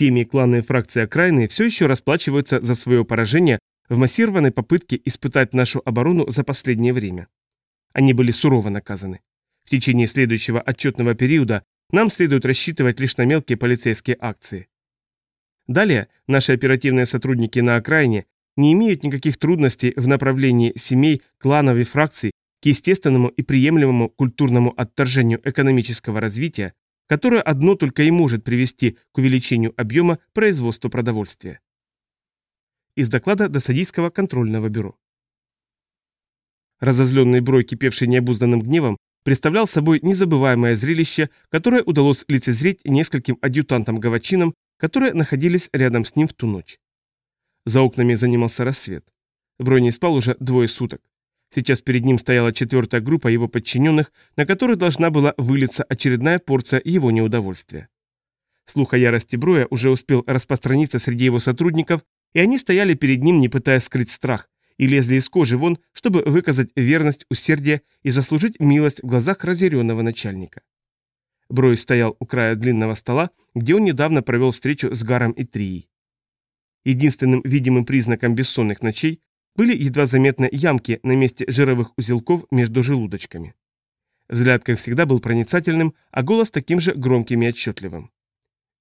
Семьи, кланы и фракции окраины все еще расплачиваются за свое поражение в массированной попытке испытать нашу оборону за последнее время. Они были сурово наказаны. В течение следующего отчетного периода нам следует рассчитывать лишь на мелкие полицейские акции. Далее наши оперативные сотрудники на окраине не имеют никаких трудностей в направлении семей, кланов и фракций к естественному и приемлемому культурному отторжению экономического развития, которое одно только и может привести к увеличению объема производства продовольствия. Из доклада Досадийского контрольного бюро. Разозленный Брой, кипевший необузданным гневом, представлял собой незабываемое зрелище, которое удалось лицезреть нескольким адъютантам-гавачинам, которые находились рядом с ним в ту ночь. За окнами занимался рассвет. Брой не спал уже двое суток. Сейчас перед ним стояла четвертая группа его подчиненных, на которой должна была вылиться очередная порция его неудовольствия. Слух о ярости Броя уже успел распространиться среди его сотрудников, и они стояли перед ним, не пытаясь скрыть страх, и лезли из кожи вон, чтобы выказать верность, усердие и заслужить милость в глазах разъяренного начальника. Брой стоял у края длинного стола, где он недавно провел встречу с Гаром и Трией. Единственным видимым признаком бессонных ночей были едва заметны ямки на месте жировых узелков между желудочками. Взгляд, как всегда, был проницательным, а голос таким же громким и отчетливым.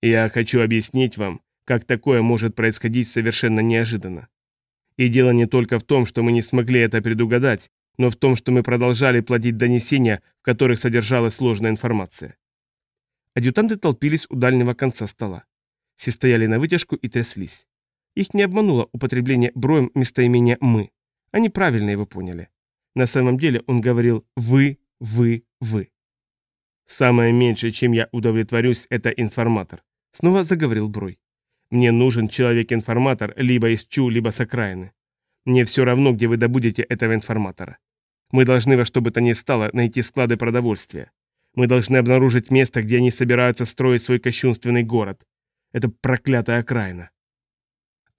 «Я хочу объяснить вам, как такое может происходить совершенно неожиданно. И дело не только в том, что мы не смогли это предугадать, но в том, что мы продолжали платить донесения, в которых содержалась сложная информация. Адъютанты толпились у дальнего конца стола. Все стояли на вытяжку и тряслись. Их не обмануло употребление броем местоимения «мы». Они правильно его поняли. На самом деле он говорил «вы, вы, вы». «Самое меньшее, чем я удовлетворюсь, это информатор», — снова заговорил Брой. «Мне нужен человек-информатор либо из ЧУ, либо с окраины. Мне все равно, где вы добудете этого информатора. Мы должны во что бы то ни стало найти склады продовольствия. Мы должны обнаружить место, где они собираются строить свой кощунственный город. Это проклятая окраина.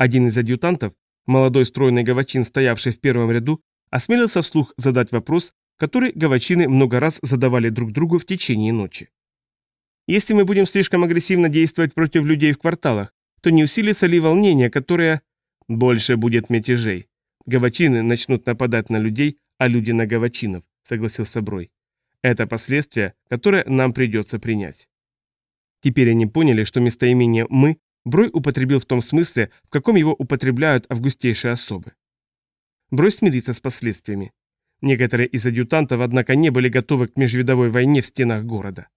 Один из адъютантов, молодой стройный гавачин, стоявший в первом ряду, осмелился вслух задать вопрос, который гавачины много раз задавали друг другу в течение ночи. Если мы будем слишком агрессивно действовать против людей в кварталах, то не усилится ли волнение, которое... Больше будет мятежей. Гавачины начнут нападать на людей, а люди на гавачинов, согласился Брой. Это последствия, которые нам придется принять. Теперь они поняли, что местоимение «мы» Брой употребил в том смысле, в каком его употребляют августейшие особы. Брой смирится с последствиями. Некоторые из адъютантов, однако, не были готовы к межвидовой войне в стенах города.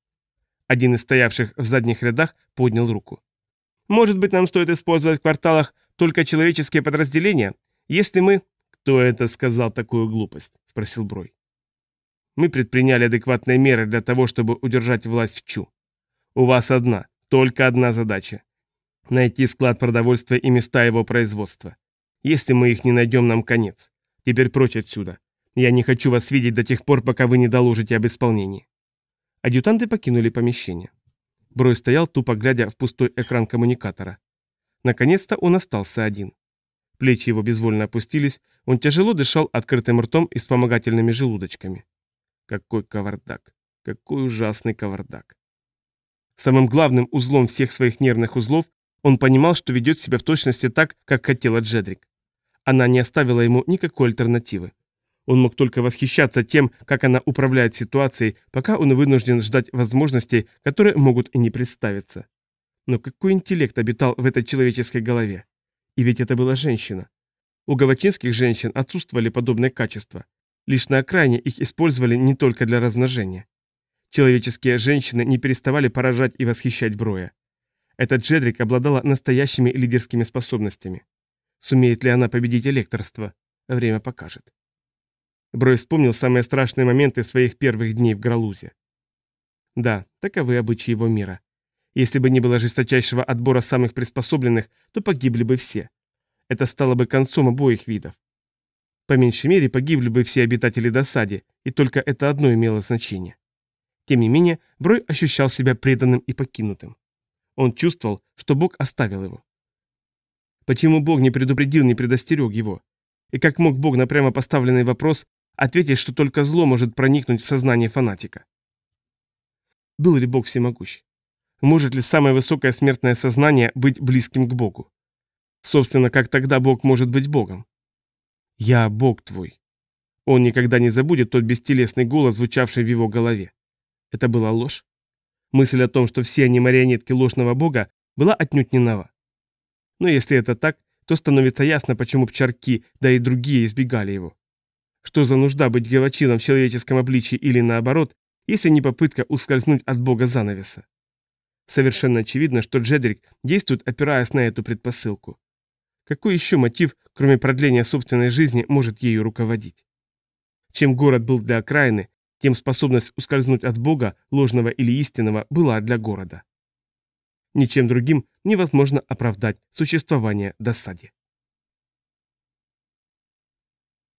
Один из стоявших в задних рядах поднял руку. «Может быть, нам стоит использовать в кварталах только человеческие подразделения, если мы...» «Кто это сказал такую глупость?» – спросил Брой. «Мы предприняли адекватные меры для того, чтобы удержать власть в Чу. У вас одна, только одна задача Найти склад продовольствия и места его производства. Если мы их не найдем, нам конец. Теперь прочь отсюда. Я не хочу вас видеть до тех пор, пока вы не доложите об исполнении». Адъютанты покинули помещение. Брой стоял, тупо глядя в пустой экран коммуникатора. Наконец-то он остался один. Плечи его безвольно опустились, он тяжело дышал открытым ртом и вспомогательными желудочками. Какой кавардак! Какой ужасный кавардак! Самым главным узлом всех своих нервных узлов он понимал, что ведет себя в точности так, как хотела Джедрик. Она не оставила ему никакой альтернативы. Он мог только восхищаться тем, как она управляет ситуацией, пока он вынужден ждать возможностей, которые могут и не представиться. Но какой интеллект обитал в этой человеческой голове? И ведь это была женщина. У гавачинских женщин отсутствовали подобные качества. Лишь на окраине их использовали не только для размножения. Человеческие женщины не переставали поражать и восхищать Броя. Эта Джедрик обладала настоящими лидерскими способностями. Сумеет ли она победить электорство? Время покажет. Брой вспомнил самые страшные моменты своих первых дней в Гралузе. Да, таковы обычаи его мира. Если бы не было жесточайшего отбора самых приспособленных, то погибли бы все. Это стало бы концом обоих видов. По меньшей мере погибли бы все обитатели досади, и только это одно имело значение. Тем не менее, Брой ощущал себя преданным и покинутым. Он чувствовал, что Бог оставил его. Почему Бог не предупредил, не предостерег его? И как мог Бог на прямо поставленный вопрос ответить, что только зло может проникнуть в сознание фанатика? Был ли Бог всемогущ? Может ли самое высокое смертное сознание быть близким к Богу? Собственно, как тогда Бог может быть Богом? «Я Бог твой». Он никогда не забудет тот бестелесный голос, звучавший в его голове. Это была ложь. Мысль о том, что все они марионетки ложного бога, была отнюдь не нова. Но если это так, то становится ясно, почему пчарки, да и другие избегали его. Что за нужда быть гавачилом в человеческом обличии или наоборот, если не попытка ускользнуть от бога занавеса? Совершенно очевидно, что Джедрик действует, опираясь на эту предпосылку. Какой еще мотив, кроме продления собственной жизни, может ею руководить? Чем город был для окраины, тем способность ускользнуть от Бога, ложного или истинного, была для города. Ничем другим невозможно оправдать существование досаде.